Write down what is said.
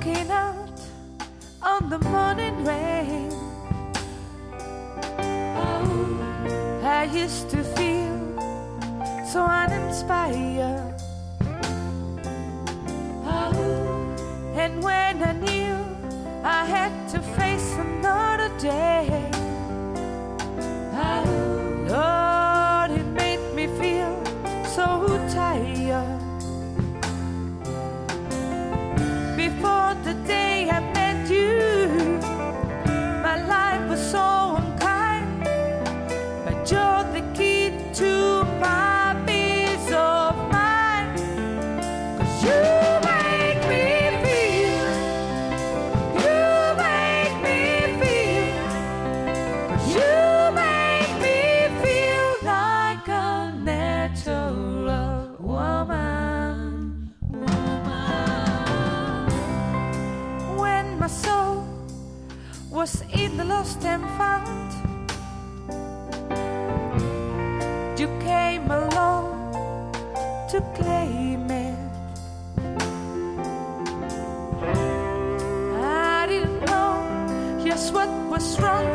looking out on the morning rain. Oh, I used to feel so uninspired. Oh, and when I knew I had to face another day. was it the lost and found? You came along to claim it. I didn't know just what was wrong